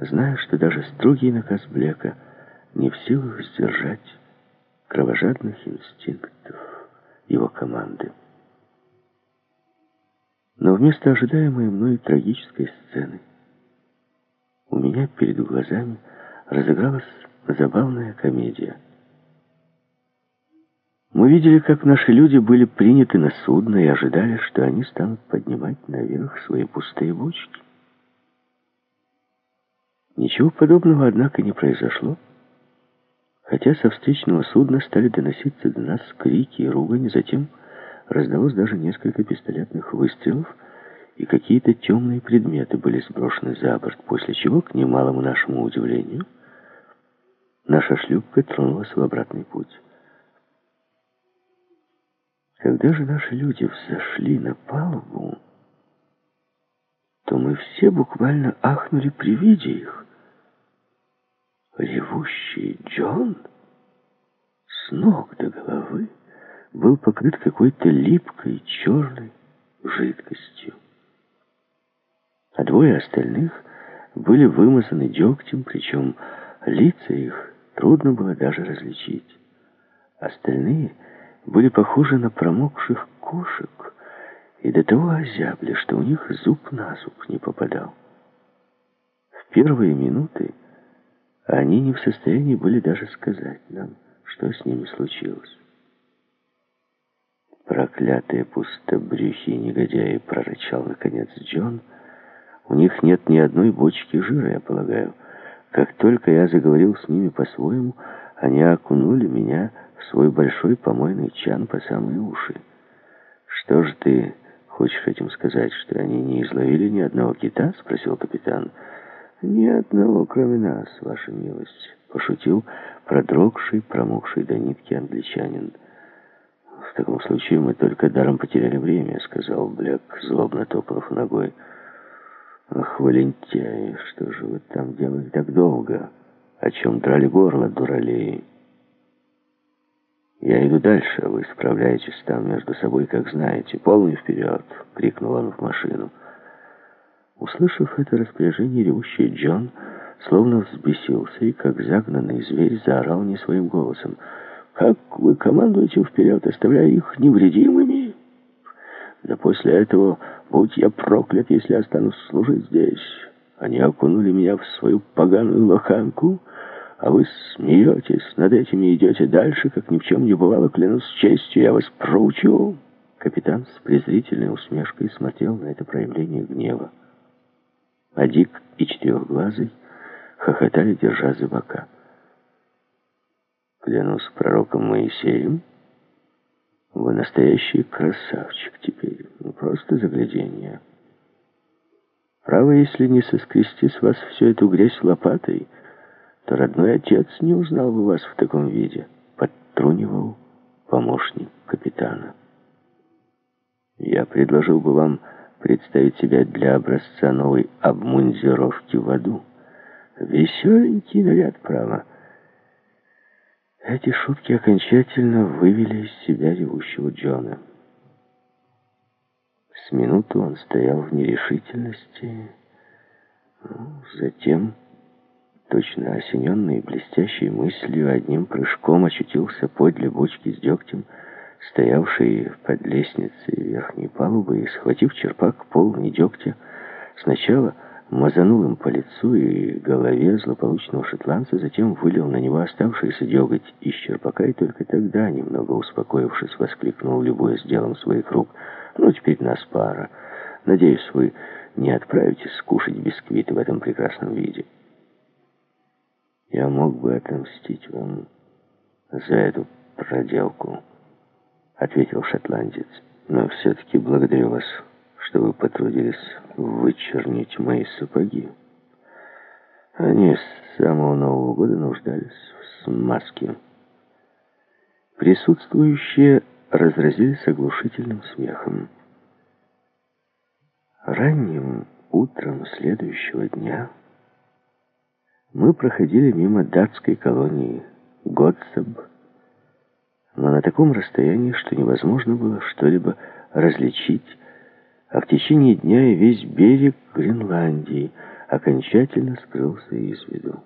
зная, что даже строгий наказ Блека не в силах сдержать кровожадных инстинктов его команды. Но вместо ожидаемой мной трагической сцены у меня перед глазами разыгралась забавная комедия. Мы видели, как наши люди были приняты на судно и ожидали, что они станут поднимать наверх свои пустые бочки. Ничего подобного, однако, не произошло, хотя со встречного судна стали доноситься до нас крики и ругань, затем раздалось даже несколько пистолетных выстрелов, и какие-то темные предметы были сброшены за борт, после чего, к немалому нашему удивлению, наша шлюпка тронулась в обратный путь. Когда же наши люди взошли на палубу, то мы все буквально ахнули при виде их. Ревущий Джон с ног до головы был покрыт какой-то липкой черной жидкостью. А двое остальных были вымазаны дегтем, причем лица их трудно было даже различить. Остальные были похожи на промокших кошек и до того озябли, что у них зуб на зуб не попадал. В первые минуты они не в состоянии были даже сказать нам, что с ними случилось. «Проклятые пустобрюхи негодяи!» — прорычал наконец Джон. «У них нет ни одной бочки жира, я полагаю. Как только я заговорил с ними по-своему, они окунули меня в свой большой помойный чан по самые уши. Что же ты хочешь этим сказать, что они не изловили ни одного кита?» — спросил капитан. «Ни одного, кроме нас, ваша милость», — пошутил продрогший, промокший до нитки англичанин. «В таком случае мы только даром потеряли время», — сказал Блек, злобно топнув ногой. «Ах, Валентяй, что же вы там делали так долго? О чем драли горло, дуралеи?» «Я иду дальше, вы справляетесь там между собой, как знаете. Полный вперед!» — крикнул он в машину. Услышав это распоряжение, ревущий Джон словно взбесился и, как загнанный зверь, заорал не своим голосом. «Как вы командуете вперед, оставляя их невредимыми? Да после этого, будь я проклят, если останусь служить здесь. Они окунули меня в свою поганую лоханку, а вы смеетесь над этим и идете дальше, как ни в чем не бывало, клянусь честью, я вас проучу». Капитан с презрительной усмешкой смотрел на это проявление гнева а Дик и Четырехглазый хохотали, держа за бока. Клянусь пророком Моисеем, вы настоящий красавчик теперь, ну просто загляденье. Право, если не соскрести с вас всю эту грязь лопатой, то родной отец не узнал бы вас в таком виде, подтрунивал помощник капитана. Я предложил бы вам представить себя для образца новой обмундировки в аду. Веселенький наряд, право. Эти шутки окончательно вывели из себя ревущего Джона. С минуту он стоял в нерешительности, ну, затем, точно осененный блестящей мыслью, одним прыжком очутился подле бочки с дегтем, стоявший под лестницей верхней палубы и, схватив черпак полный дегтя, сначала мазанул им по лицу и голове злополучного шотландца, затем вылил на него оставшийся деготь из черпака, и только тогда, немного успокоившись, воскликнул, любое делом своих рук, «Ну, теперь нас пара. Надеюсь, вы не отправитесь скушать бисквиты в этом прекрасном виде». «Я мог бы отомстить вам за эту проделку», — ответил шотландец. «Но все-таки благодарю вас, что вы потрудились вычернить мои сапоги. Они с самого Нового года нуждались в смазке». Присутствующие разразились оглушительным смехом. Ранним утром следующего дня мы проходили мимо датской колонии Готсаб, но на таком расстоянии, что невозможно было что-либо различить, а в течение дня и весь берег Гренландии окончательно скрылся из виду.